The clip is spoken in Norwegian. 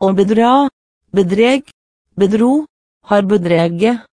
Å bedra, bedreg, bedro, har bedreget.